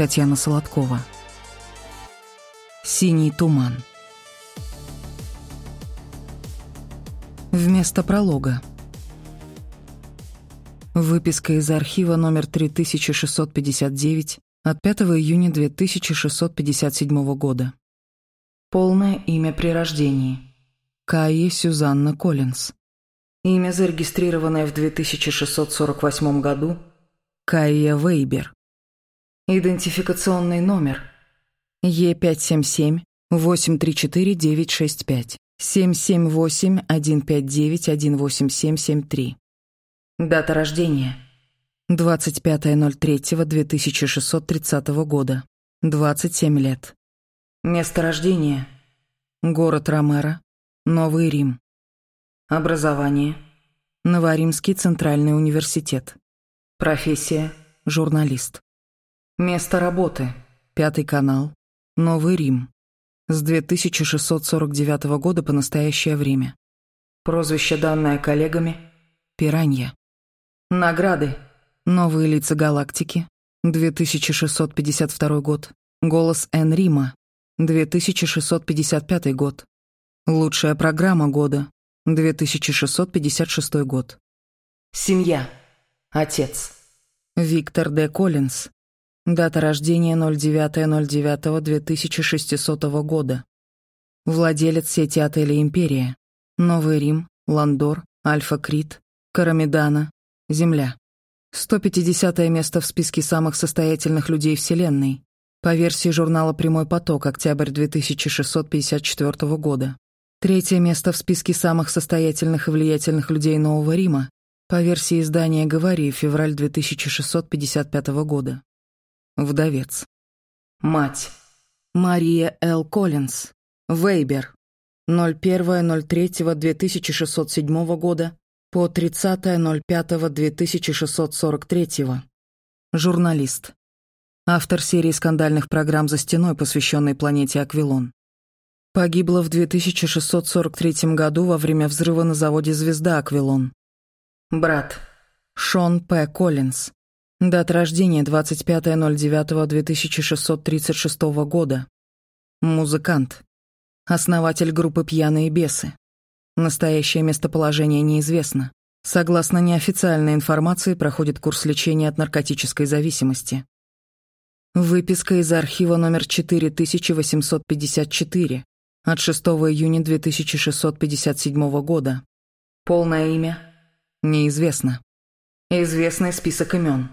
Татьяна Солодкова. Синий туман. Вместо пролога. Выписка из архива номер 3659 от 5 июня 2657 года. Полное имя при рождении. Кайи Сюзанна Коллинз. Имя, зарегистрированное в 2648 году. Кайя Вейбер. Идентификационный номер. Е577-834-965. 778-159-18773. Дата рождения. 25.03.2630 года. 27 лет. Место рождения. Город Ромеро. Новый Рим. Образование. Новоримский Центральный университет. Профессия. Журналист. Место работы. Пятый канал. Новый Рим. С 2649 года по настоящее время. Прозвище, данное коллегами. Пиранья. Награды. Новые лица галактики. 2652 год. Голос Эн Рима. 2655 год. Лучшая программа года. 2656 год. Семья. Отец. Виктор Д. Коллинз. Дата рождения 09.09.2600 года. Владелец сети отелей «Империя». Новый Рим, Ландор, Альфа Крит, Карамидана, Земля. 150 место в списке самых состоятельных людей Вселенной. По версии журнала «Прямой поток», октябрь 2654 года. Третье место в списке самых состоятельных и влиятельных людей Нового Рима. По версии издания «Говори», февраль 2655 года. Вдовец. Мать. Мария Л. Коллинз. Вейбер. 01.03.2607 года по 30.05.2643. Журналист. Автор серии скандальных программ «За стеной», посвященной планете Аквилон. Погибла в 2643 году во время взрыва на заводе «Звезда Аквилон». Брат. Шон П. Коллинз. Дата рождения 25.09.2636 года. Музыкант. Основатель группы «Пьяные бесы». Настоящее местоположение неизвестно. Согласно неофициальной информации, проходит курс лечения от наркотической зависимости. Выписка из архива номер 4854 от 6 июня 2657 года. Полное имя? Неизвестно. Известный список имен.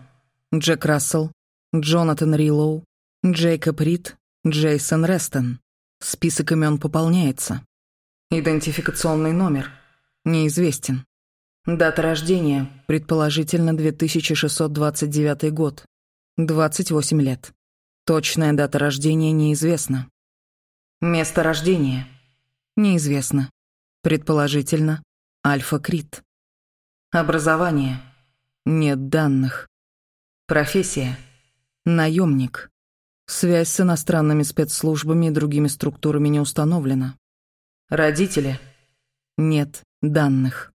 Джек Рассел, Джонатан Рилоу, Джейкоб Рид, Джейсон Рестон. Список имен пополняется. Идентификационный номер. Неизвестен. Дата рождения, предположительно 2629 год. 28 лет. Точная дата рождения неизвестна. Место рождения. Неизвестно. Предположительно, Альфа Крит. Образование. Нет данных. Профессия. Наемник. Связь с иностранными спецслужбами и другими структурами не установлена. Родители. Нет данных.